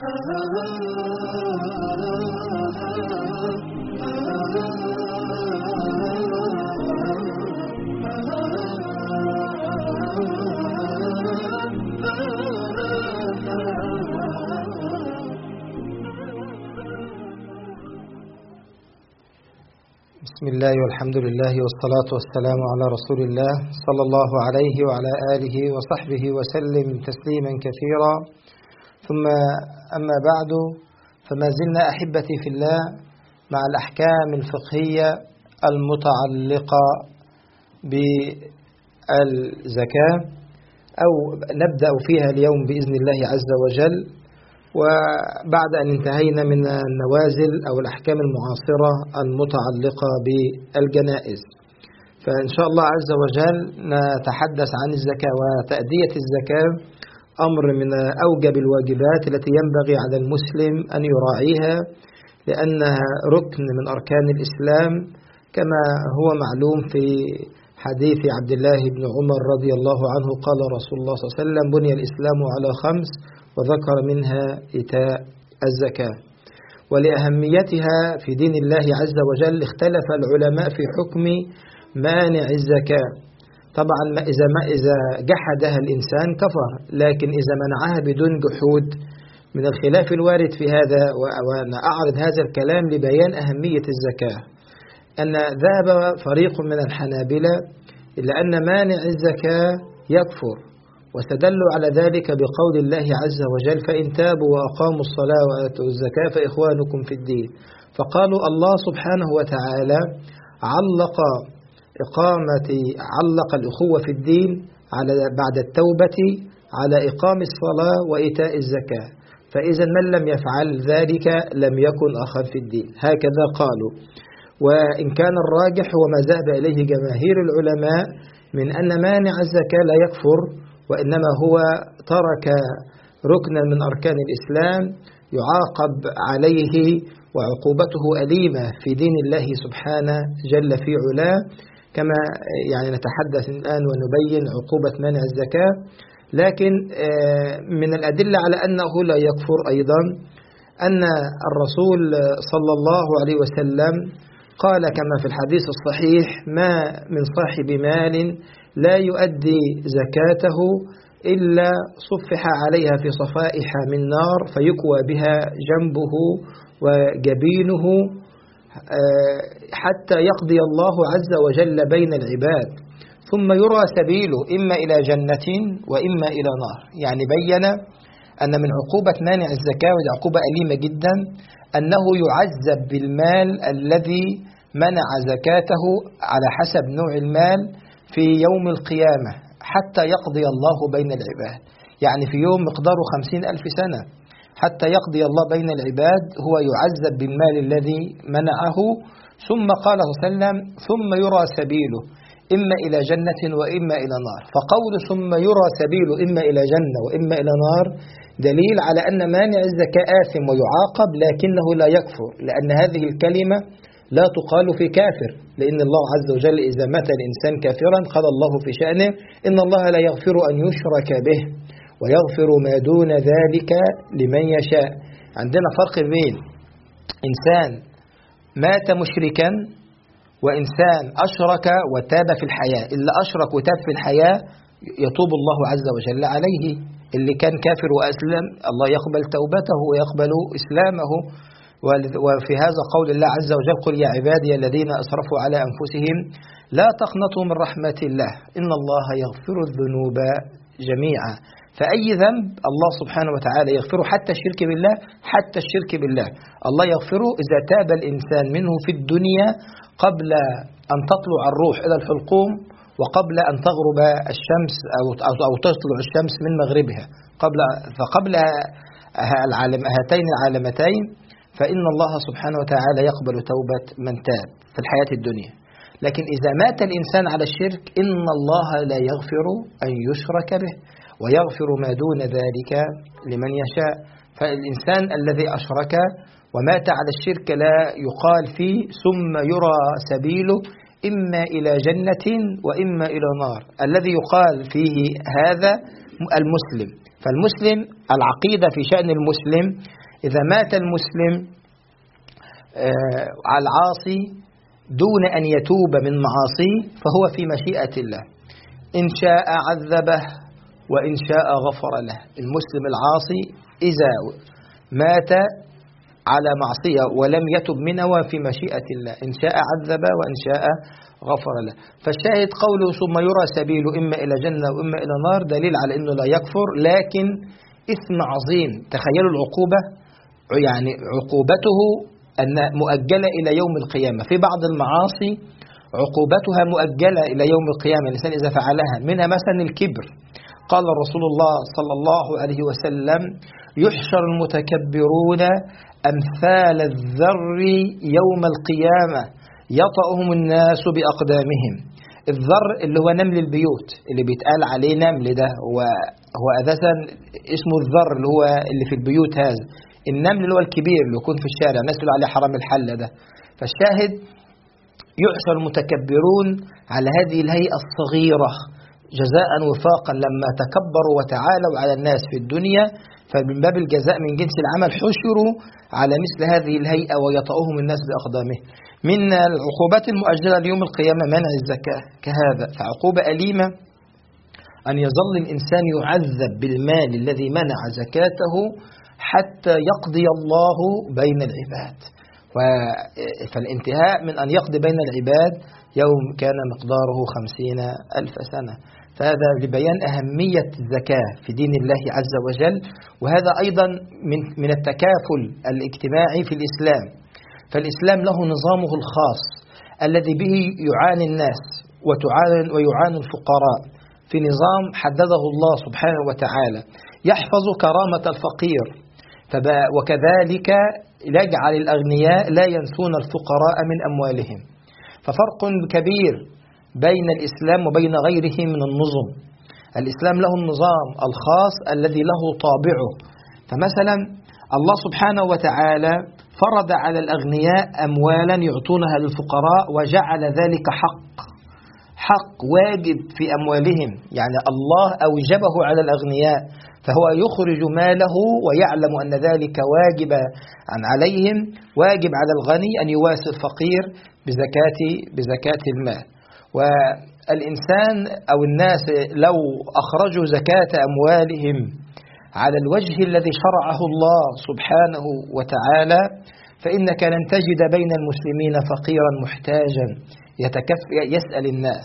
بسم الله والحمد لله والصلاة والسلام على رسول الله صلى الله عليه وعلى آله وصحبه وسلم تسليما كثيرا. ثم أما بعد فما زلنا أحبتي في الله مع الأحكام الفقهية المتعلقة بالزكاة أو نبدأ فيها اليوم بإذن الله عز وجل. وبعد أن انتهينا من النوازل أو الأحكام المعاصرة المتعلقة بالجنائز. فإن شاء الله عز وجل نتحدث عن الزكاة وتأدية الزكاة. أمر من أوجب الواجبات التي ينبغي على المسلم أن يراعيها لأنها ركن من أركان الإسلام كما هو معلوم في حديث عبد الله بن عمر رضي الله عنه قال رسول الله صلى الله عليه وسلم بني الإسلام على خمس وذكر منها إيتاء الزكاة ولأهميتها في دين الله عز وجل اختلف العلماء في حكم مانع الزكاة. طبعا ما إذا ما إذا جحدها الإنسان كفر لكن إذا منعها بدون جحود. من الخلاف الوارد في هذا وأنا أعرض هذا الكلام لبيان أهمية الزكاة أن ذهب فريق من الحنابلة إلى أن مانع الزكاة يكفر واستدلوا على ذلك بقول الله عز وجل فإن تابوا وأقاموا الصلاة وآتوا الزكاة فإخوانكم في الدين فقالوا الله سبحانه وتعالى علق إقامة علق الأخوة في الدين على بعد التوبة على إقام الصلاة وإيتاء الزكاة. فإذا من لم يفعل ذلك لم يكن أخا في الدين. هكذا قالوا. وإن كان الراجح وما ذهب إليه جماهير العلماء من أن مانع الزكاة لا يكفر وإنما هو ترك ركنا من أركان الإسلام يعاقب عليه وعقوبته أليمة في دين الله سبحانه جل في علاه. كما يعني نتحدث الآن ونبين عقوبة منع الزكاة. لكن من الأدلة على أنه لا يكفر أيضا أن الرسول صلى الله عليه وسلم قال كما في الحديث الصحيح ما من صاحب مال لا يؤدي زكاته إلا صفح عليها في صفائح من نار فيكوى بها جنبه وجبينه. حتى يقضي الله عز وجل بين العباد. ثم يرى سبيله إما إلى جنة وإما إلى نار. يعني بين أن من عقوبة مانع الزكاة وهي عقوبة أليمة جدا أنه يعذب بالمال الذي منع زكاته على حسب نوع المال في يوم القيامة حتى يقضي الله بين العباد. يعني في يوم مقداره خمسين ألف سنة حتى يقضي الله بين العباد هو يعذب بالمال الذي منعه ثم قال صلى الله عليه وسلم ثم يرى سبيله إما إلى جنة وإما إلى نار. فقول ثم يرى سبيله إما إلى جنة وإما إلى نار دليل على أن مانع الزكاة آثم ويعاقب لكنه لا يكفر لأن هذه الكلمة لا تقال في كافر. لأن الله عز وجل إذا مات الإنسان كافرا قال الله في شأنه إن الله لا يغفر أن يشرك به ويغفر ما دون ذلك لمن يشاء. عندنا فرق بين إنسان مات مشركا وإنسان أشرك وتاب في الحياة. اللي أشرك وتاب في الحياة يتوب الله عز وجل عليه. اللي كان كافر وأسلم الله يقبل توبته ويقبل إسلامه. وفي هذا قول الله عز وجل قل يا عبادي الذين أسرفوا على أنفسهم لا تقنطوا من رحمة الله. إن الله يغفر الذنوب جميعا. فأي ذنب الله سبحانه وتعالى يغفره حتى الشرك بالله حتى الشرك بالله. الله يغفره إذا تاب الإنسان منه في الدنيا قبل أن تطلع الروح إلى الحلقوم وقبل أن تغرب الشمس أو أو تطلع الشمس من مغربها. قبل فقبل العالم هاتين العالمتين فإن الله سبحانه وتعالى يقبل توبة من تاب في الحياة الدنيا. لكن إذا مات الإنسان على الشرك إن الله لا يغفر أن يشرك به. ويغفر ما دون ذلك لمن يشاء. فالإنسان الذي أشرك ومات على الشرك لا يقال فيه ثم يرى سبيله إما إلى جنة وإما إلى نار. الذي يقال فيه هذا المسلم. فالمسلم العقيدة في شأن المسلم إذا مات المسلم آه، على العاصي دون أن يتوب من معاصيه فهو في مشيئة الله. إن شاء عذبه وإن شاء غفر له. المسلم العاصي إذا مات على معصية ولم يتب منها وفي مشيئة الله. إن شاء عذب وإن شاء غفر له. فالشاهد قوله ثم يرى سبيله إما إلى جنة وإما إلى نار دليل على أنه لا يكفر. لكن إثم عظيم. تخيلوا العقوبة يعني عقوبته أن مؤجلة إلى يوم القيامة. في بعض المعاصي عقوبتها مؤجلة إلى يوم القيامة. الإنسان إذا فعلها منها مثلا الكبر. قال رسول الله صلى الله عليه وسلم يحشر المتكبرون أمثال الذر يوم القيامة يطأهم الناس بأقدامهم. الذر اللي هو نمل البيوت اللي بيتقال عليه نمل ده هو هو أساسا اسمه الذر اللي هو اللي في البيوت هذا. النمل اللي هو الكبير اللي يكون في الشارع الناس يقولوا عليه حرام الحلة ده. فالشاهد يحشر المتكبرون على هذه الهيئة الصغيرة. جزاء وفاقا لما تكبروا وتعالوا على الناس في الدنيا فمن باب الجزاء من جنس العمل حشروا على مثل هذه الهيئة ويطأهم الناس بأقدامه. من العقوبات المؤجلة ليوم القيامة منع الزكاة كهذا فعقوبة أليمة أن يظل الإنسان يعذب بالمال الذي منع زكاته حتى يقضي الله بين العباد. فالانتهاء من أن يقضي بين العباد يوم كان مقداره خمسين ألف سنة. فهذا لبيان أهمية الزكاة في دين الله عز وجل وهذا أيضا من من التكافل الاجتماعي في الإسلام. فالإسلام له نظامه الخاص الذي به يعاني الناس وتعاني ويعاني الفقراء في نظام حدده الله سبحانه وتعالى. يحفظ كرامة الفقير وكذلك يجعل الأغنياء لا ينسون الفقراء من أموالهم. ففرق كبير بين الإسلام وبين غيره من النظم. الإسلام له النظام الخاص الذي له طابعه. فمثلا الله سبحانه وتعالى فرض على الأغنياء أموالا يعطونها للفقراء وجعل ذلك حق. حق واجب في أموالهم. يعني الله أوجبه على الأغنياء. فهو يخرج ماله ويعلم أن ذلك واجب عن عليهم. واجب على الغني أن يواسي الفقير بزكاة بزكاة المال. والإنسان أو الناس لو أخرجوا زكاة أموالهم على الوجه الذي شرعه الله سبحانه وتعالى فإنك لن تجد بين المسلمين فقيرا محتاجا يتكف يسأل الناس.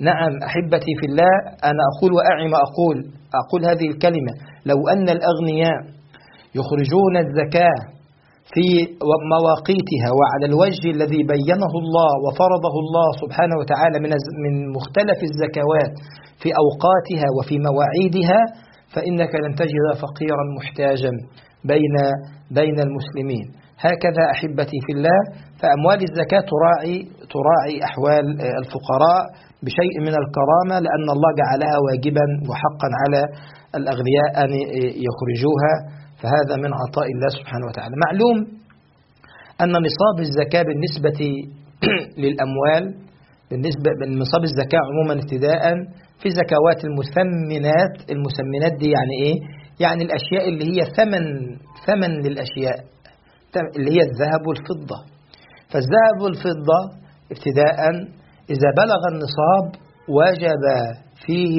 نعم أحبتي في الله أنا أقول وأعي ما أقول أقول هذه الكلمة. لو أن الأغنياء يخرجون الزكاة في مواقيتها وعلى الوجه الذي بينه الله وفرضه الله سبحانه وتعالى من من مختلف الزكوات في أوقاتها وفي مواعيدها فإنك لن تجد فقيرا محتاجا بين بين المسلمين. هكذا أحبتي في الله فأموال الزكاة تراعي تراعي أحوال الفقراء بشيء من الكرامة لأن الله جعلها واجبا وحقا على الأغنياء أن يخرجوها. فهذا من عطاء الله سبحانه وتعالى. معلوم أن نصاب الزكاة بالنسبة للأموال بالنسبة نصاب الزكاة عموما ابتداء في زكوات المثمنات المسمنات دي يعني إيه؟ يعني الأشياء اللي هي ثمن ثمن للأشياء اللي هي الذهب والفضة. فالذهب والفضة ابتداء إذا بلغ النصاب وجب فيه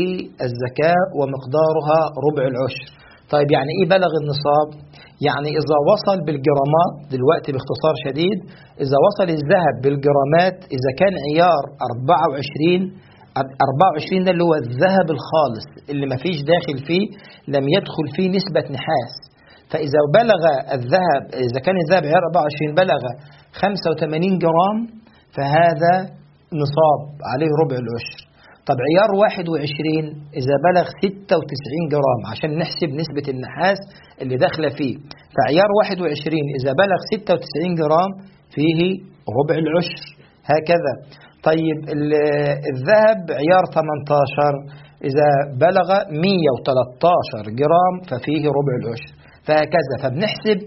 الزكاة ومقدارها ربع العشر. طيب يعني إيه بلغ النصاب؟ يعني إذا وصل بالجرامات دلوقتي باختصار شديد إذا وصل الذهب بالجرامات إذا كان عيار 24 24 ده اللي هو الذهب الخالص اللي ما فيش داخل فيه لم يدخل فيه نسبة نحاس فإذا بلغ الذهب إذا كان الذهب عيار 24 بلغ 85 جرام فهذا نصاب عليه ربع العشر طب عيار 21 إذا بلغ 96 جرام عشان نحسب نسبة النحاس اللي داخلة فيه فعيار 21 إذا بلغ 96 جرام فيه ربع العشر هكذا. طيب الذهب عيار 18 إذا بلغ 113 جرام ففيه ربع العشر فهكذا. فبنحسب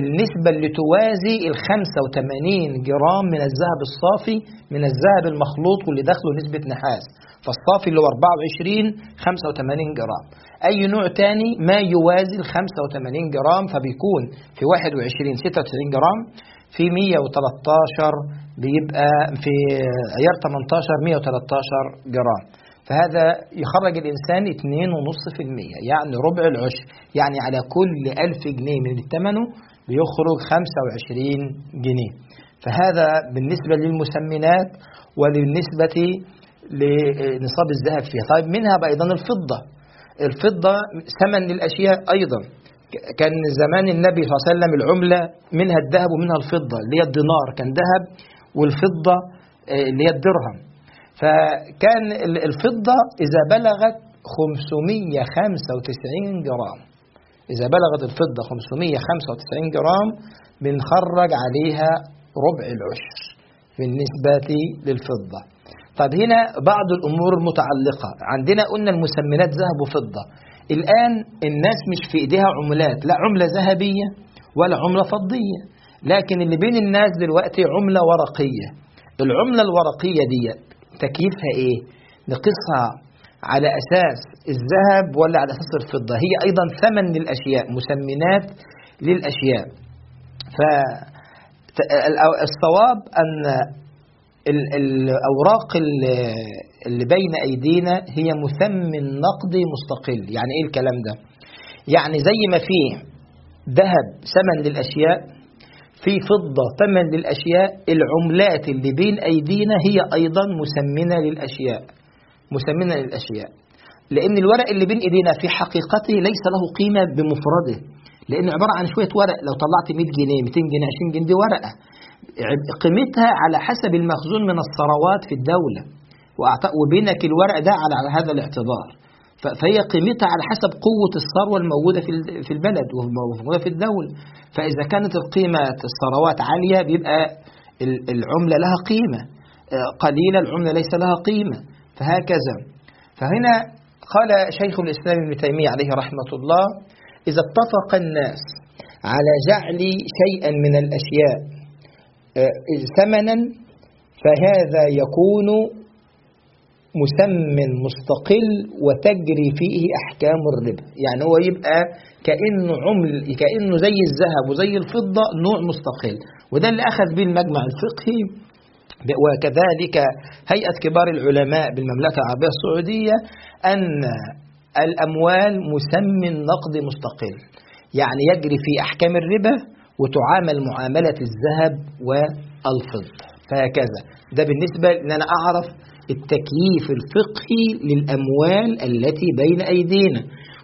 النسبة اللي توازي ال 85 جرام من الذهب الصافي من الذهب المخلوط واللي داخله نسبة نحاس. فالصافي اللي هو 24 85 جرام. أي نوع تاني ما يوازي ال 85 جرام فبيكون في 21 96 جرام. في 113 بيبقى في عيار 18 113 جرام. فهذا يخرج الإنسان 2.5% يعني ربع العشر. يعني على كل 1000 جنيه من ثمنه بيخرج 25 جنيه. فهذا بالنسبة للمسمنات وبالنسبة لنصاب الذهب فيها. طيب منها أيضا الفضة. الفضة ثمن للأشياء أيضا. كان زمان النبي صلى الله عليه وسلم العملة منها الذهب ومنها الفضة اللي هي الدينار. كان ذهب والفضة اللي هي الدرهم. فكان الفضة إذا بلغت 595 جرام. إذا بلغت الفضة 595 جرام بنخرج عليها ربع العشر بالنسبة للفضة. طب هنا بعض الأمور المتعلقة. عندنا قلنا المسمنات ذهب وفضة. الآن الناس مش في إيديها عملات لا عملة ذهبية ولا عملة فضية. لكن اللي بين الناس دلوقتي عملة ورقية. العملة الورقية دي تكييفها إيه؟ نقيسها على أساس الذهب ولا على أساس الفضة. هي أيضا ثمن للأشياء مسمنات للأشياء. فالصواب أن الأوراق اللي بين أيدينا هي مثمن نقدي مستقل. يعني إيه الكلام ده؟ يعني زي ما فيه ذهب ثمن للأشياء في فضة ثمن للأشياء العملات اللي بين أيدينا هي أيضا مسمنة للأشياء مسمنة للأشياء. لأن الورق اللي بين إيدينا في حقيقته ليس له قيمة بمفرده. لأنه عبارة عن شوية ورق لو طلعت 100 جنيه 200 جنيه 20 جنيه دي ورقة. قيمتها على حسب المخزون من الثروات في الدولة. وبينك الورق ده على هذا الاعتبار. فهي قيمتها على حسب قوة الثروة الموجودة في البلد وموجودة في الدولة. فإذا كانت القيمة الثروات عالية بيبقى العملة لها قيمة. قليلة العملة ليس لها قيمة. فهكذا. فهنا قال شيخ الإسلام ابن تيمية عليه رحمة الله إذا اتفق الناس على جعل شيئا من الأشياء ثمنا فهذا يكون مسمن مستقل وتجري فيه أحكام الربا. يعني هو يبقى كأنه عمل كأنه زي الذهب وزي الفضة نوع مستقل. وده اللي أخذ به المجمع الفقهي. وكذلك هيئة كبار العلماء بالمملكة العربية السعودية أن الأموال مسمن نقد مستقل. يعني يجري في أحكام الربا وتعامل معاملة الذهب والفضة. فهكذا. ده بالنسبة أن أنا أعرف التكييف الفقهي للأموال التي بين أيدينا.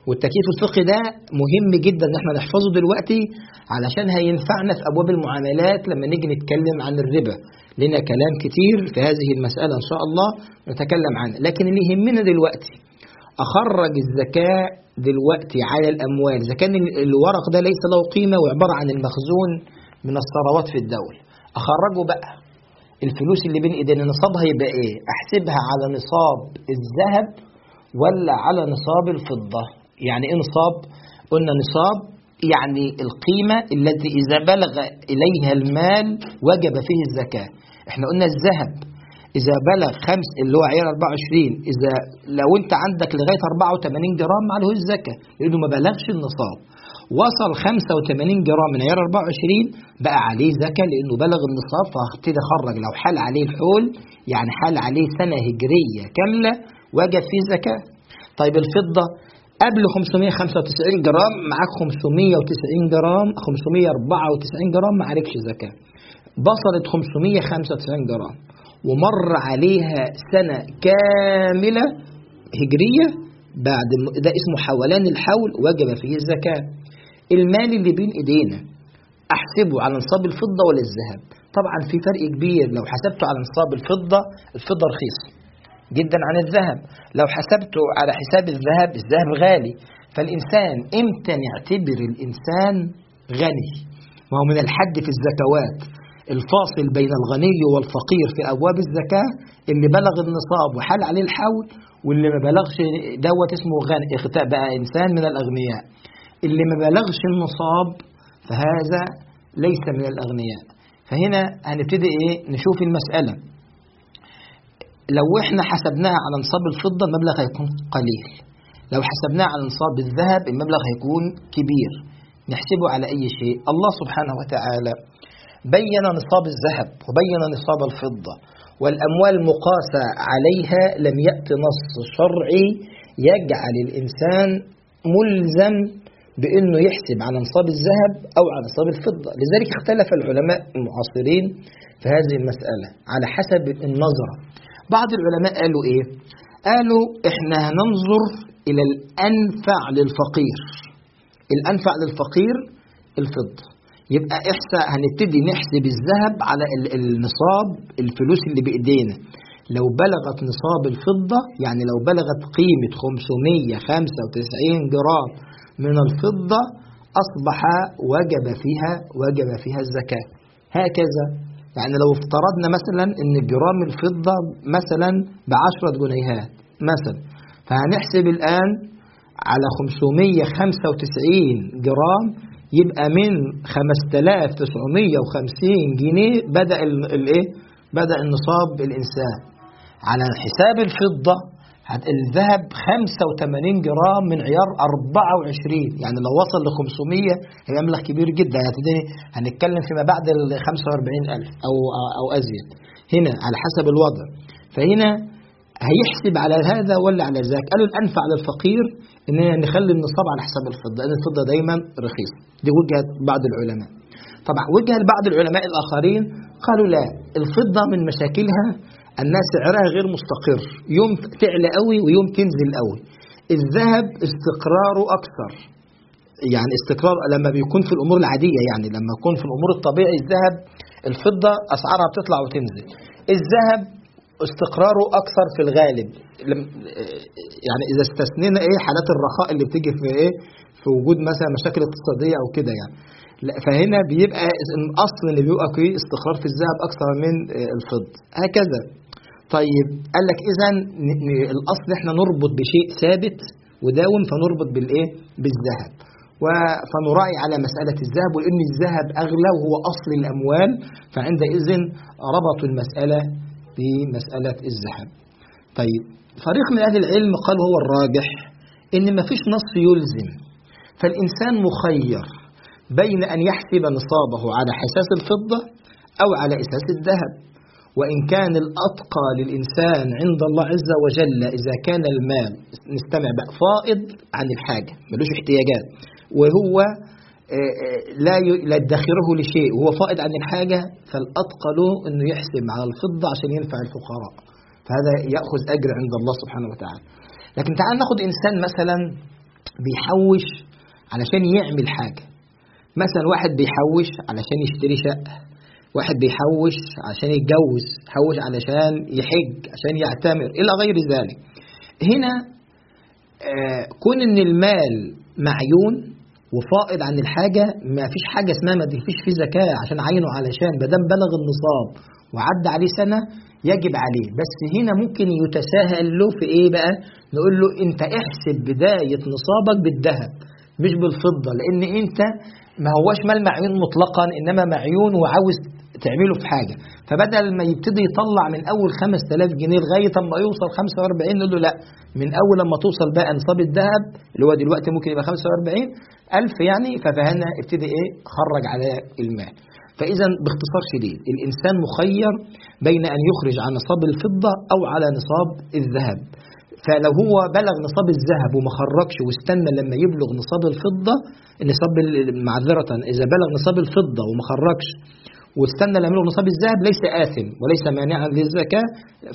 والتكييف الفقهي ده مهم جدا إن إحنا نحفظه دلوقتي علشان هينفعنا في أبواب المعاملات لما نيجي نتكلم عن الربا. لنا كلام كتير في هذه المسألة إن شاء الله نتكلم عنها لكن اللي يهمنا دلوقتي أخرج الزكاة دلوقتي على الأموال. إذا كان الورق ده ليس له قيمة وعبارة عن المخزون من الثروات في الدولة. أخرجه بقى. الفلوس اللي بين إيدينا نصابها يبقى إيه؟ أحسبها على نصاب الذهب ولا على نصاب الفضة. يعني إيه نصاب؟ قلنا نصاب يعني القيمة التي إذا بلغ إليها المال وجب فيه الزكاة. إحنا قلنا الذهب إذا بلغ خمس اللي هو عيار 24 إذا لو أنت عندك لغاية 84 جرام ما عليهوش الزكاة لأنه ما بلغش النصاب. وصل 85 جرام من عيار 24 بقى عليه زكاة لأنه بلغ النصاب فهبتدي أخرج. لو حال عليه الحول يعني حال عليه سنة هجرية كاملة وجب فيه زكاة. طيب الفضة قبل 595 جرام معاك 590 جرام 594 جرام ما عليكش زكاة. بصلت 595 جرام. ومر عليها سنة كاملة هجرية بعد ده اسمه حولان الحول وجب فيه الزكاة. المال اللي بين ايدينا احسبه على نصاب الفضة ولا الذهب؟ طبعا في فرق كبير. لو حسبته على نصاب الفضة الفضة رخيصة جدا عن الذهب. لو حسبته على حساب الذهب الذهب غالي. فالإنسان إمتى نعتبر الإنسان غني؟ ما هو من الحد في الزكوات. الفاصل بين الغني والفقير في أبواب الزكاة اللي بلغ النصاب وحال عليه الحول واللي ما بلغش دوت اسمه غني بقى إنسان من الأغنياء. اللي ما بلغش النصاب فهذا ليس من الأغنياء. فهنا هنبتدي إيه؟ نشوف المسألة. لو إحنا حسبناها على نصاب الفضة المبلغ هيكون قليل. لو حسبناها على نصاب الذهب المبلغ هيكون كبير. نحسبه على أي شيء؟ الله سبحانه وتعالى بين نصاب الذهب وبين نصاب الفضة والأموال مقاسة عليها لم يأتي نص شرعي يجعل الإنسان ملزم بأنه يحسب على نصاب الذهب أو على نصاب الفضة. لذلك اختلف العلماء المعاصرين في هذه المسألة على حسب النظرة. بعض العلماء قالوا إيه؟ قالوا إحنا هننظر إلى الأنفع للفقير. الأنفع للفقير الفضة. يبقى إحسا هنبتدي نحسب الذهب على النصاب الفلوس اللي بإيدينا. لو بلغت نصاب الفضة يعني لو بلغت قيمة 595 جرام من الفضة أصبح وجب فيها وجب فيها الزكاة. هكذا. يعني لو افترضنا مثلا إن جرام الفضة مثلا بعشرة جنيهات مثلا فهنحسب الآن على 595 جرام يبقى من 5950 جنيه بدأ الايه بدأ النصاب الإنسان على حساب الفضة الذهب 85 جرام من عيار 24 يعني لو وصل ل 500 هي مبلغ كبير جدا. يعني هنتكلم فيما بعد ال 45000 أو أو أزيد. هنا على حسب الوضع. فهنا هيحسب على هذا ولا على ذاك؟ قالوا الأنفع للفقير إن نخلي النصاب على حساب الفضة لأن الفضة دايما رخيصة. دي وجهة بعض العلماء. طبعا وجهة بعض العلماء الآخرين قالوا لا الفضة من مشاكلها أنها سعرها غير مستقر. يوم تعلى قوي ويوم تنزل قوي الذهب استقراره أكثر. يعني استقرار لما بيكون في الأمور العادية يعني لما يكون في الأمور الطبيعي الذهب الفضة أسعارها بتطلع وتنزل. الذهب استقراره أكثر في الغالب. يعني إذا استثنينا إيه حالات الرخاء اللي بتيجي في إيه في وجود مثلا مشاكل اقتصادية أو كده يعني. فهنا بيبقى الأصل اللي بيبقى فيه استقرار في الذهب أكثر من الفضة. هكذا. طيب قال لك إذا الأصل إحنا نربط بشيء ثابت وداوم فنربط بالإيه؟ بالذهب. فنراعي على مسألة الذهب وإن الذهب أغلى وهو أصل الأموال فعندئذ ربطوا المسألة بمسألة الذهب. طيب فريق من أهل العلم قال هو الراجح إن ما فيش نص يلزم فالإنسان مخير بين أن يحسب نصابه على حساس الفضة أو على أساس الذهب. وإن كان الأتقى للإنسان عند الله عز وجل إذا كان المال نستمع بقى فائض عن الحاجة ملوش احتياجات وهو لا لا يدخره لشيء. وهو فائض عن الحاجة فالأتقى له أنه يحسب على الفضة عشان ينفع الفقراء. فهذا يأخذ أجر عند الله سبحانه وتعالى. لكن تعال ناخد إنسان مثلا بيحوش علشان يعمل حاجة. مثلا واحد بيحوش علشان يشتري شقة. واحد بيحوش عشان يتجوز. حوش علشان يحج عشان يعتمر إلى غير ذلك. هنا آه كون إن المال معيون وفائض عن الحاجة ما فيش حاجة اسمها ما فيش فيه زكاة عشان عينه علشان بدل بلغ النصاب وعدى عليه سنة يجب عليه. بس هنا ممكن يتساهل له في إيه بقى؟ نقول له أنت احسب بداية نصابك بالذهب مش بالفضة لأن أنت ما هواش مال معيون مطلقا إنما معيون وعاوز تعمله في حاجة. فبدل ما يبتدي يطلع من أول 5000 جنيه لغاية ما يوصل 45 نقول له لا. من أول لما توصل بقى نصاب الذهب اللي هو دلوقتي ممكن يبقى 45 ألف يعني. ففهنا ابتدي إيه؟ خرج على المال. فإذا باختصار شديد الإنسان مخير بين أن يخرج على نصاب الفضة أو على نصاب الذهب. فلو هو بلغ نصاب الذهب وما خرجش واستنى لما يبلغ نصاب الفضة نصاب معذرة إذا بلغ نصاب الفضة وما خرجش واستنى يبلغ نصاب الذهب ليس آثم وليس مانعا للزكاة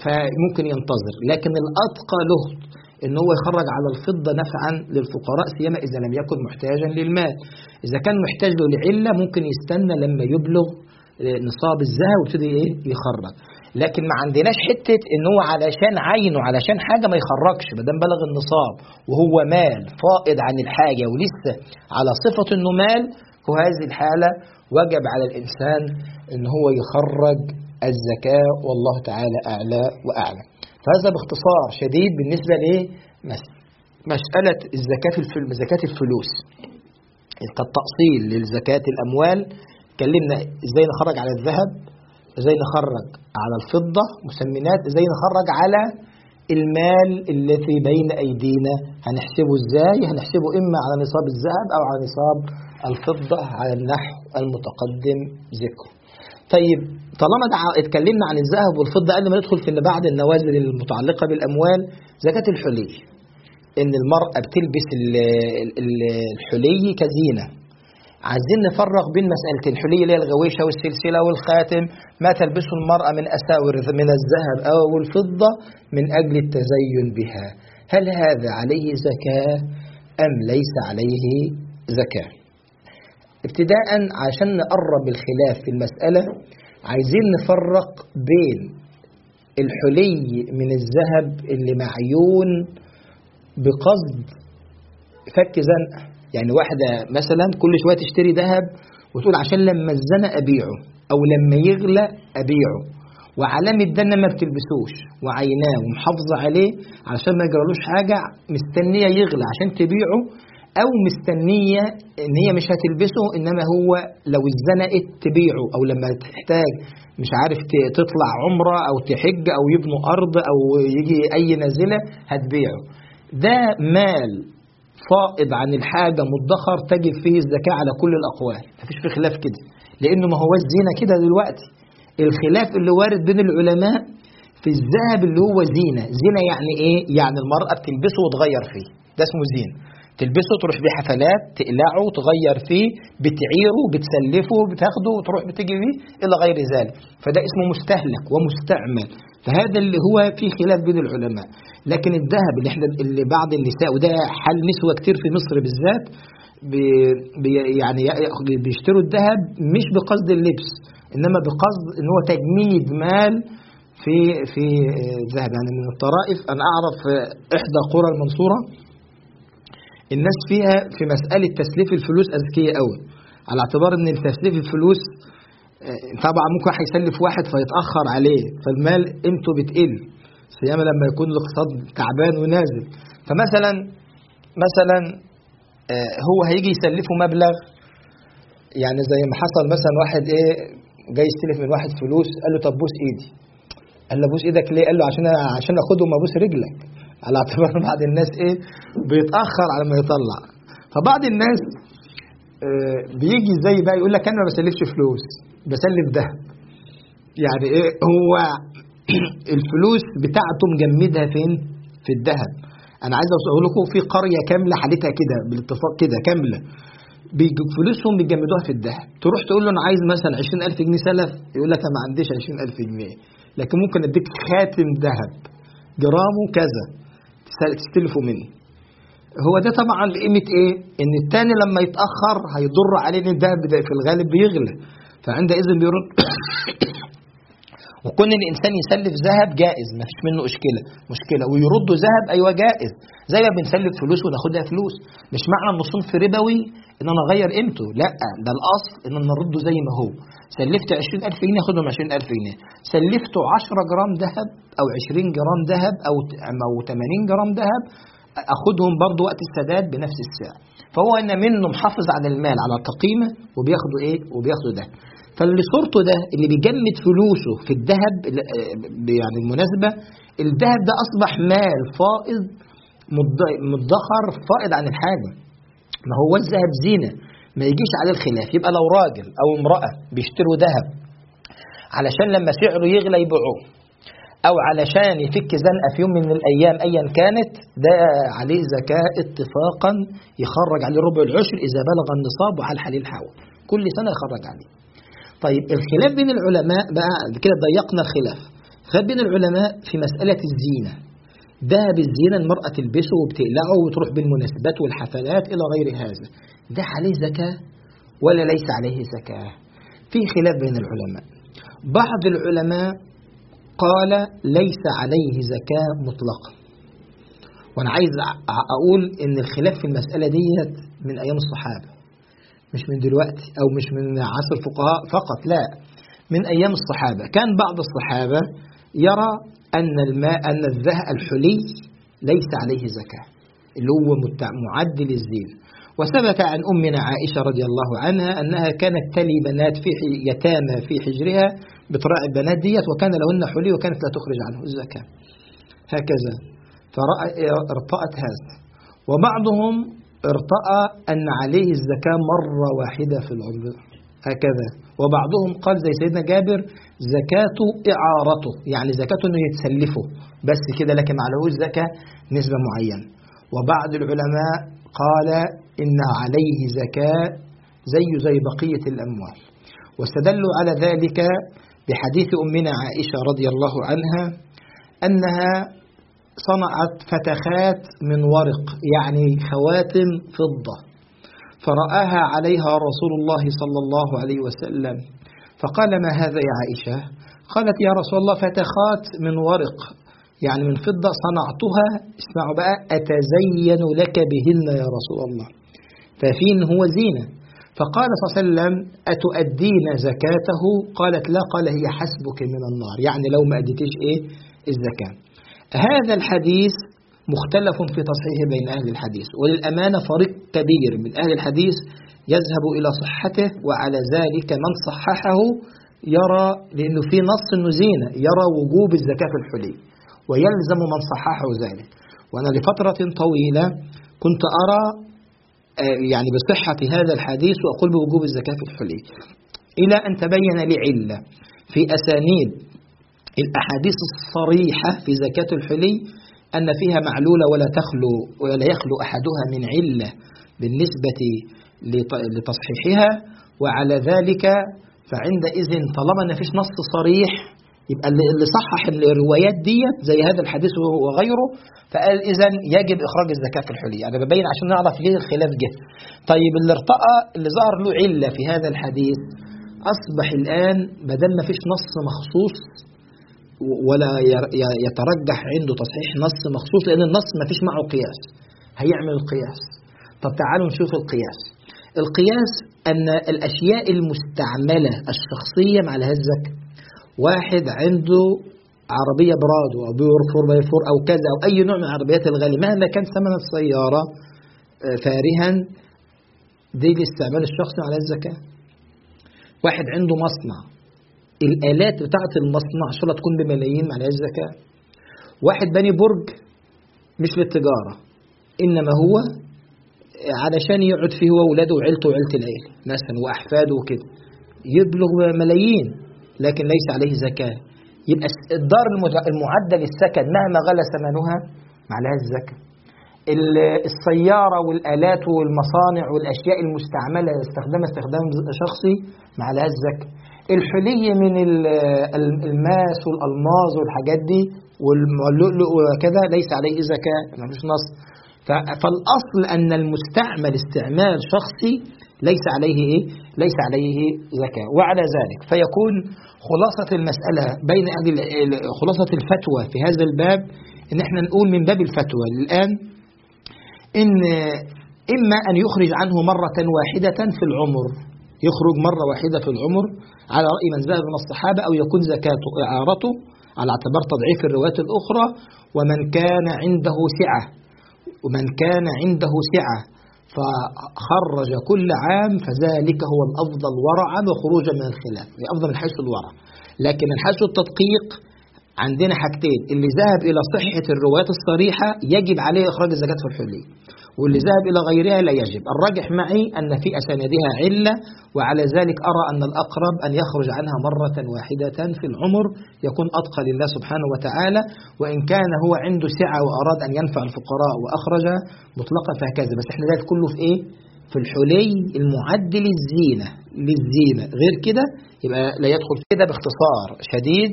فممكن ينتظر. لكن الأتقى له إن هو يخرج على الفضة نفعا للفقراء سيما إذا لم يكن محتاجا للمال. إذا كان محتاج له لعلة ممكن يستنى لما يبلغ نصاب الذهب ويبتدي إيه؟ يخرج. لكن ما عندناش حتة إن هو علشان عينه علشان حاجة ما يخرجش ما دام بلغ النصاب وهو مال فائض عن الحاجة ولسه على صفة إنه مال في هذه الحالة وجب على الإنسان إن هو يخرج الزكاة والله تعالى أعلى وأعلم. فهذا باختصار شديد بالنسبة لمسألة الزكاة في زكاة الفلوس. كالتأصيل للزكاة الأموال. اتكلمنا إزاي نخرج على الذهب؟ إزاي نخرج على الفضة؟ مسمينات إزاي نخرج على المال الذي بين أيدينا؟ هنحسبه إزاي؟ هنحسبه إما على نصاب الذهب أو على نصاب الفضة على النحو المتقدم ذكره. طيب طالما اتكلمنا عن الذهب والفضة قبل ما ندخل في اللي بعد النوازل المتعلقة بالأموال زكاة الحلي. إن المرأة بتلبس الحلي كزينة. عايزين نفرق بين مسألتين الحلي اللي هي الغويشة والسلسلة والخاتم ما تلبسه المرأة من أساور من الذهب أو الفضة من أجل التزين بها. هل هذا عليه زكاة أم ليس عليه زكاة؟ ابتداء عشان نقرب الخلاف في المسألة عايزين نفرق بين الحلي من الذهب اللي معيون بقصد فك زنقة. يعني واحدة مثلا كل شوية تشتري ذهب وتقول عشان لما الزنق أبيعه أو لما يغلى أبيعه. وعلامة ده ما بتلبسوش وعيناه ومحافظة عليه علشان ما يجرالوش حاجة مستنية يغلى عشان تبيعه أو مستنية إن هي مش هتلبسه إنما هو لو اتزنقت تبيعه أو لما تحتاج مش عارف تطلع عمرة أو تحج أو يبنوا أرض أو يجي أي نازلة هتبيعه. ده مال فائض عن الحاجة مدخر تجب فيه الزكاة على كل الأقوال. مفيش في خلاف كده لأنه ما هو الزينة كده دلوقتي. الخلاف اللي وارد بين العلماء في الذهب اللي هو زينة. زينة يعني إيه؟ يعني المرأة بتلبسه وتغير فيه. ده اسمه زينة. تلبسه تروح بيه حفلات تقلعه تغير فيه بتعيره بتسلفه بتاخده وتروح بتجي بيه إلى غير ذلك. فده اسمه مستهلك ومستعمل. فهذا اللي هو في خلاف بين العلماء. لكن الذهب اللي إحنا اللي بعض النساء وده حال نسوة كتير في مصر بالذات بي يعني بيشتروا الذهب مش بقصد اللبس إنما بقصد إن هو تجميد مال في في الذهب يعني من الطرائف أنا أعرف إحدى قرى المنصورة الناس فيها في مسألة تسليف الفلوس أذكياء قوي على اعتبار إن تسليف الفلوس طبعا ممكن هيسلف واحد فيتأخر عليه فالمال قيمته بتقل. سيما لما يكون الاقتصاد تعبان ونازل. فمثلا مثلا هو هيجي يسلفه مبلغ يعني زي ما حصل مثلا واحد إيه جاي يستلف من واحد فلوس قال له طب بوس إيدي. قال له بوس إيدك ليه؟ قال له عشان عشان اخدهم ابوس رجلك. على اعتبار بعض الناس إيه بيتأخر على ما يطلع. فبعض الناس بيجي زي بقى يقول لك أنا ما بسلفش فلوس بسلف ذهب. يعني إيه هو الفلوس بتاعته مجمدها فين؟ في الذهب. أنا عايز اوصل لكم في قرية كاملة حالتها كده بالاتفاق كده كاملة. فلوسهم بيجمدوها في الذهب. تروح تقول له أنا عايز مثلا 20000 جنيه سلف يقول لك أنا ما عنديش 20000 جنيه. لكن ممكن أديك خاتم ذهب جرامه كذا. تستلفه مني. هو ده طبعا بقيمة إيه؟ إن التاني لما يتأخر هيضر عليه إن الذهب في الغالب بيغلى. فعندئذ بيرد وكون الإنسان يسلف ذهب جائز ما فيش منه مشكله مشكلة. ويرد ذهب أيوه جائز. زي ما بنسلف فلوس وناخدها فلوس. مش معنى انه صنف ربوي إن أنا أغير قيمته لأ. ده الأصل إن أنا أرده زي ما هو. سلفت 20000 جنيه اخدهم 20000 جنيه. سلفته 10 جرام ذهب أو 20 جرام ذهب أو أو 80 جرام ذهب أخدهم برضه وقت السداد بنفس السعر. فهو إن منه محافظ على المال على القيمه وبياخدوا إيه؟ وبياخدوا ده. فاللي صورته ده اللي بيجمد فلوسه في الذهب يعني المناسبة الذهب ده أصبح مال فائض مدخر فائض عن الحاجة. ما هو الذهب زينة ما يجيش عليه الخلاف. يبقى لو راجل أو امرأة بيشتروا ذهب علشان لما سعره يغلى يبيعوه أو علشان يفك زنقة في يوم من الأيام أيا كانت ده عليه زكاة اتفاقا يخرج عليه ربع العشر إذا بلغ النصاب وعلى الحليل حول كل سنة يخرج عليه. طيب الخلاف بين العلماء بقى كده ضيقنا الخلاف. الخلاف بين العلماء في مسألة الزينة. ده بالزينة المرأة تلبسه وبتقلعه وتروح بالمناسبات والحفلات إلى غير هذا. ده عليه زكاة ولا ليس عليه زكاة؟ في خلاف بين العلماء. بعض العلماء قال ليس عليه زكاة مطلقة وأنا عايز أقول إن الخلاف في المسألة ديت من أيام الصحابة. مش من دلوقتي أو مش من عصر الفقهاء فقط لا. من أيام الصحابة. كان بعض الصحابة يرى أن الماء أن الذهب الحلي ليس عليه زكاة اللي هو معدل الزين وثبت عن أمنا عائشة رضي الله عنها أنها كانت تلي بنات في يتامى في حجرها بتراعي البنات ديت وكان لهن حلي وكانت لا تخرج عنه الزكاة. هكذا. فارتأت هذا. وبعضهم ارتأى أن عليه الزكاة مرة واحدة في العمر. هكذا. وبعضهم قال زي سيدنا جابر زكاة إعارته. يعني زكاته أنه يتسلفه. بس كده لكن عليهوش زكاة نسبة معينة. وبعض العلماء قال إن عليه زكاة زي زي بقية الأموال. واستدلوا على ذلك بحديث أمنا عائشة رضي الله عنها أنها صنعت فتخات من ورق يعني خواتم فضة. فرآها عليها رسول الله صلى الله عليه وسلم. فقال ما هذا يا عائشة؟ قالت يا رسول الله فتخات من ورق يعني من فضة صنعتها. اسمعوا بقى أتزين لك بهن يا رسول الله. ففين هو زينة؟ فقال صلى الله عليه وسلم أتؤدين زكاته؟ قالت لا. قال هي حسبك من النار. يعني لو ما أديتيش إيه؟ الزكاة. هذا الحديث مختلف في تصحيحه بين أهل الحديث وللأمانة فريق كبير من أهل الحديث يذهب إلى صحته وعلى ذلك من صححه يرى لأنه في نص أنه زينة يرى وجوب الزكاة في الحلي ويلزم من صححه ذلك. وأنا لفترة طويلة كنت أرى يعني بصحة هذا الحديث وأقول بوجوب الزكاة في الحلي. إلى أن تبين لي علة في أسانيد الأحاديث الصريحة في زكاة الحلي أن فيها معلولة ولا تخلو ولا يخلو أحدها من علة بالنسبة لتصحيحها وعلى ذلك فعندئذ طالما أن فيش نص صريح يبقى اللي صحح الروايات دي زي هذا الحديث وغيره فقال إذا يجب إخراج الزكاة في الحلي. يعني ببين عشان نعرف ليه الخلاف جه. طيب اللي ارتقى اللي ظهر له علة في هذا الحديث أصبح الآن بدل ما فيش نص مخصوص ولا يترجح عنده تصحيح نص مخصوص لأن النص ما فيش معه قياس. هيعمل القياس. طب تعالوا نشوف القياس. القياس أن الأشياء المستعملة الشخصية ما عليها الزكاة واحد عنده عربية برادو أو بيور four by four أو كذا أو أي نوع من العربيات الغالية مهما كان ثمن السيارة فارهة دي الاستعمال الشخصي على الزكاة واحد عنده مصنع. الآلات بتاعة المصنع الله تكون بملايين عليها الزكاة واحد بني برج مش للتجارة إنما هو علشان يقعد فيه هو وولاده وعيلته وعيلة العيلة مثلا وأحفاده وكده. يبلغ ملايين لكن ليس عليه زكاة. يبقى الدار المعدة للسكن مهما غلى ثمنها ما عليها الزكاة السيارة والآلات والمصانع والأشياء المستعملة استخدامها استخدام شخصي ما عليها الزكاة الحلي من الماس والألماظ والحاجات دي واللؤلؤ وكذا ليس عليه زكاة ما فيش نص فالأصل أن المستعمل استعمال شخصي ليس عليه إيه؟ ليس عليه زكاة وعلى ذلك فيكون خلاصة المسألة بين أهل خلاصة الفتوى في هذا الباب إن إحنا نقول من باب الفتوى الآن إن إما أن يخرج عنه مرة واحدة في العمر يخرج مرة واحدة في العمر على رأي من ذهب من الصحابة أو يكون زكاته إعارته على اعتبار تضعيف الروايات الأخرى ومن كان عنده سعة. ومن كان عنده سعة فخرج كل عام فذلك هو الأفضل ورعا وخروجا من الخلاف. أفضل من حيث الورع. لكن من حيث التدقيق عندنا حاجتين. اللي ذهب إلى صحة الروايات الصريحة يجب عليه إخراج الزكاة في الحلي. واللي ذهب إلى غيرها لا يجب. الراجح معي أن في أساندها علة وعلى ذلك أرى أن الأقرب أن يخرج عنها مرة واحدة في العمر يكون أتقى لله سبحانه وتعالى وإن كان هو عنده سعة وأراد أن ينفع الفقراء وأخرج مطلقا فهكذا. بس إحنا ذلك كله في إيه؟ في الحلي المعد للزينة للزينة. غير كده يبقى لا يدخل كده باختصار شديد.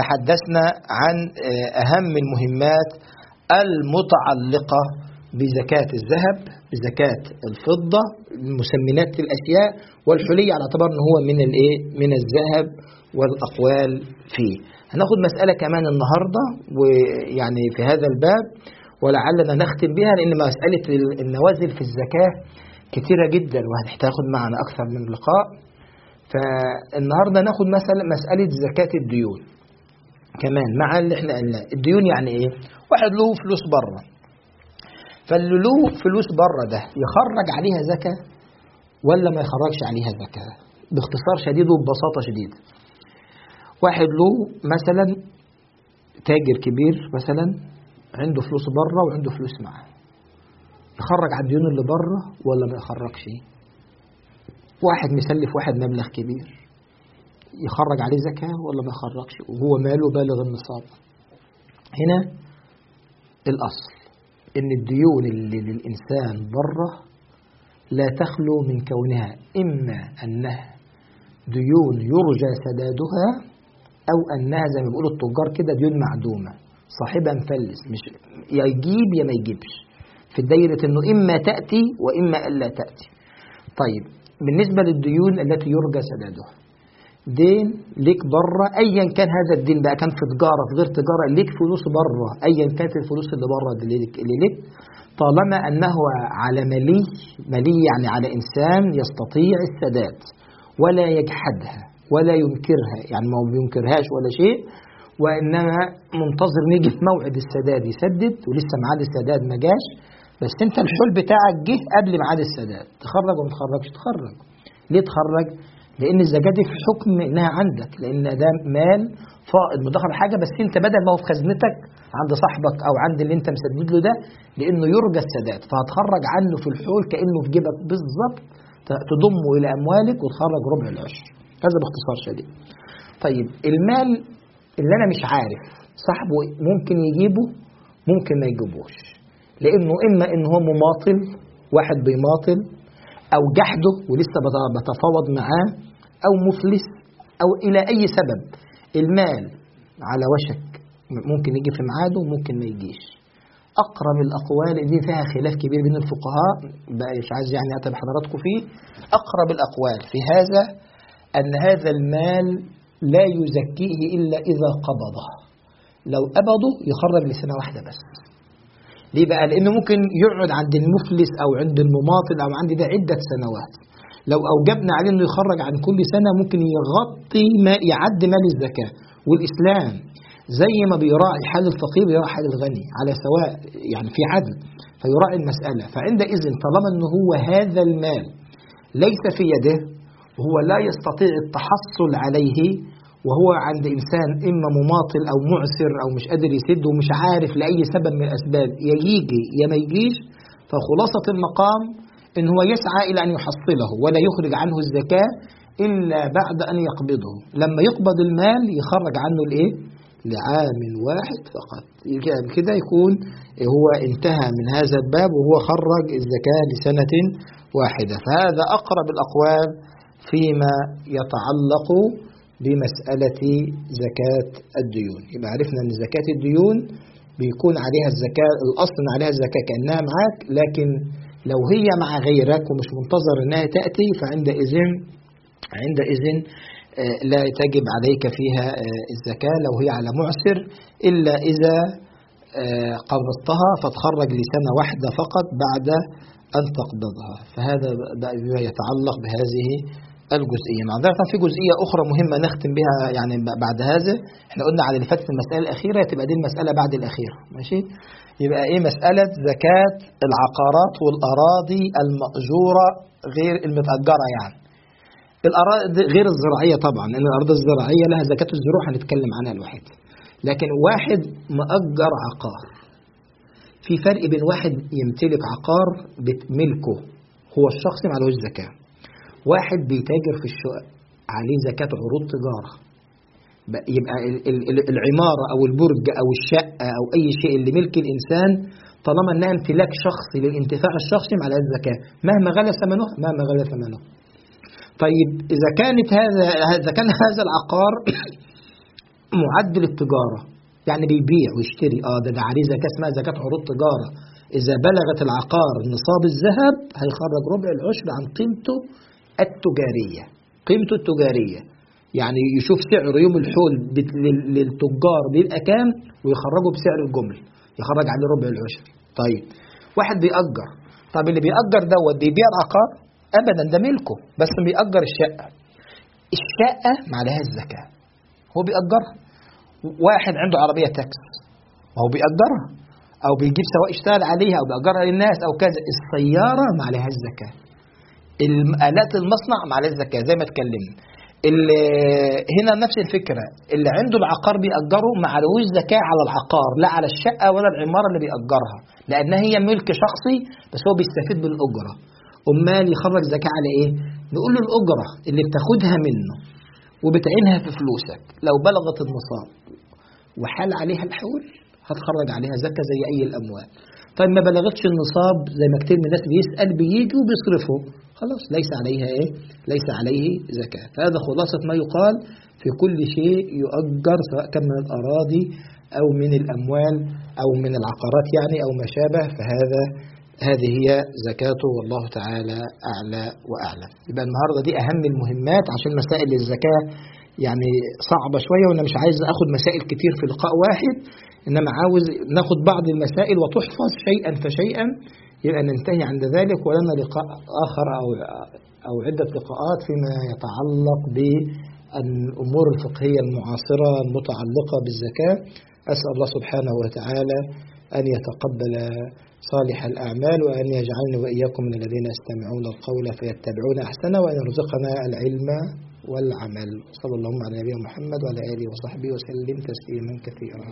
تحدثنا عن أهم المهمات المتعلقة بزكاة الذهب بزكاة الفضة مسمنات الأشياء والحلي على اعتبار أنه هو من الإيه؟ من الذهب والأقوال فيه. هناخد مسألة كمان النهاردة ويعني في هذا الباب ولعلنا نختم بها لأن مسألة النوازل في الزكاة كتيرة جدا وهتاخد معنا أكثر من لقاء. فالنهاردة ناخد مثلا مسألة زكاة الديون. كمان مع اللي إحنا قلنا الديون يعني إيه؟ واحد له فلوس بره. فاللي له فلوس بره ده يخرج عليها زكاة ولا ما يخرجش عليها زكاة؟ باختصار شديد وببساطة شديدة واحد له مثلا تاجر كبير مثلا عنده فلوس بره وعنده فلوس معاه يخرج على الديون اللي بره ولا ما يخرجش؟ واحد مسلف واحد مبلغ كبير يخرج عليه زكاة ولا ما يخرجش؟ وهو ماله بالغ النصاب. هنا الأصل. إن الديون اللي للإنسان برة لا تخلو من كونها إما أنها ديون يرجى سدادها أو أنها زي ما بيقولوا التجار كده ديون معدومة. صاحبها مفلس مش يا يجيب يا ما يجيبش. في دايرة إنه إما تأتي وإما ألا تأتي. طيب بالنسبة للديون التي يرجى سدادها دين ليك بره ايا كان هذا الدين بقى كان في تجارة في غير تجارة ليك فلوس بره ايا كانت الفلوس اللي بره اللي ليك, اللي ليك. طالما أنه على ملي ملي يعني على إنسان يستطيع السداد ولا يجحدها ولا ينكرها. يعني ما بينكرهاش ولا شيء وإنما منتظر نيجي في موعد السداد يسدد ولسه ميعاد السداد ما جاش. بس أنت الحول بتاعك جه قبل ميعاد السداد. تخرج وما تخرجش تخرج. ليه تخرج؟ لأن الزكاة دي في حكم انها عندك لأن ده مال فائض مدخر حاجة بس أنت بدل ما هو في خزنتك عند صاحبك أو عند اللي أنت مسدد له ده لأنه يرجى السداد فهتخرج عنه في الحول كأنه في جيبك بالظبط تضمه إلى أموالك وتخرج ربع العشر. هذا باختصار شديد. طيب المال اللي أنا مش عارف صاحبه ممكن يجيبه ممكن ما يجيبوش. لأنه إما إن هو مماطل واحد بيماطل أو جحده ولسه بتفاوض معاه أو مفلس أو إلى أي سبب. المال على وشك. ممكن يجي في ميعاده وممكن ما يجيش. أقرب الأقوال دي فيها خلاف كبير بين الفقهاء بقى مش عايز يعني اتعب حضراتكم فيه. أقرب الأقوال في هذا أن هذا المال لا يزكيه إلا إذا قبضه. لو قبضه يخرج لسنة واحدة بس. ليه بقى؟ لأنه ممكن يقعد عند المفلس أو عند المماطل أو عند ده عدة سنوات. لو أوجبنا عليه إنه يخرج عن كل سنة ممكن يغطي ما يعدي مال الزكاة. والإسلام زي ما بيراعي حال الفقير بيراعي حال الغني على سواء يعني في عدل فيراعي المسألة فعندئذ طالما أنه هو هذا المال ليس في يده وهو لا يستطيع التحصل عليه وهو عند إنسان إما مماطل أو معسر أو مش قادر يسد ومش عارف لأي سبب من الأسباب يا يجي يا ما يجيش فخلاصة المقام إن هو يسعى إلى أن يحصله ولا يخرج عنه الزكاة إلا بعد أن يقبضه. لما يقبض المال يخرج عنه الإيه؟ لعام واحد فقط. كده يكون هو انتهى من هذا الباب وهو خرج الزكاة لسنة واحدة. فهذا أقرب الأقوال فيما يتعلق بمسألة زكاة الديون. يبقى عرفنا أن زكاة الديون بيكون عليها الزكاة الأصل عليها الزكاة كأنها معاك لكن لو هي مع غيرك ومش منتظر أنها تأتي فعندئذ عندئذ لا تجب عليك فيها الزكاة لو هي على معسر إلا إذا قبضتها فتخرج لسنة واحدة فقط بعد أن تقبضها. فهذا بما يتعلق بهذه الجزئية. معذرة في جزئية أخرى مهمة نختم بها يعني بعد هذا. إحنا قلنا على اللي فاتت المسألة الأخيرة تبقى دي المسألة بعد الأخيرة. ماشي؟ يبقى إيه مسألة؟ زكاة العقارات والأراضي المأجورة غير المتأجرة يعني. الأراضي غير الزراعية طبعا لأن الأراضي الزراعية لها زكاة الزروع هنتكلم عنها الواحد. لكن واحد مأجر عقار. في فرق بين واحد يمتلك عقار ملكه هو الشخصي معلوش زكاة. واحد بيتاجر في الشقق عليه زكاة عروض تجارة. يبقى العمارة أو البرج أو الشقة أو أي شيء اللي ملك الإنسان طالما أنها امتلاك شخصي للانتفاع الشخصي على الزكاة مهما غلى ثمنه مهما غلى ثمنه. طيب إذا كانت هذا إذا كان هذا العقار معد للتجارة يعني بيبيع ويشتري. آه ده, ده عليه زكاة اسمها زكاة عروض تجارة. إذا بلغت العقار نصاب الذهب هيخرج ربع العشر عن قيمته التجارية. قيمته التجارية. يعني يشوف سعر يوم الحول للتجار بيبقى كام ويخرجه بسعر الجمل. يخرج عليه ربع العشر. طيب. واحد بيأجر. طب اللي بيأجر دوت بيبيع العقار أبدا ده ملكه. بس بيأجر الشقة. الشقة ما عليها الزكاة. هو بيأجرها. واحد عنده عربية تاكس ما هو بيأجرها. أو بيجيب سواء اشتغل عليها أو بيأجرها للناس أو كذا. السيارة ما عليهاش زكاة آلات المصنع ما عليهاش زكاة زي ما اتكلمنا هنا نفس الفكرة. اللي عنده العقار بيأجره ما عليهوش زكاة على العقار لا على الشقة ولا العمارة اللي بيأجرها لأنها هي ملك شخصي بس هو بيستفيد بالأجرة. أمال يخرج زكاة على إيه؟ نقول له الأجرة اللي بتاخدها منه وبتعينها في فلوسك. لو بلغت النصاب وحال عليها الحول هتخرج عليها زكاة زي أي الأموال. طيب ما بلغتش النصاب زي ما كتير من الناس بيسأل بيجي وبيصرفه. خلاص ليس عليها إيه؟ ليس عليه زكاة. فهذا خلاصة ما يقال في كل شيء يؤجر سواء كان من الأراضي أو من الأموال أو من العقارات يعني أو ما شابه. فهذا هذه هي زكاته والله تعالى أعلى وأعلم يبقى النهاردة دي أهم المهمات عشان مسائل الزكاة يعني صعبة شوية وأنا مش عايز أخد مسائل كتير في لقاء واحد إنما عاوز ناخد بعض المسائل وتحفظ شيئا فشيئا يبقى ننتهي عند ذلك ولنا لقاء آخر أو أو عدة لقاءات فيما يتعلق بالأمور الفقهية المعاصرة المتعلقة بالزكاة. أسأل الله سبحانه وتعالى أن يتقبل صالح الأعمال وأن يجعلني وإياكم من الذين يستمعون القول فيتبعون أحسنه وأن يرزقنا العلم والعمل. صلى الله على نبينا محمد وعلى آله وصحبه وسلم تسليما كثيرا.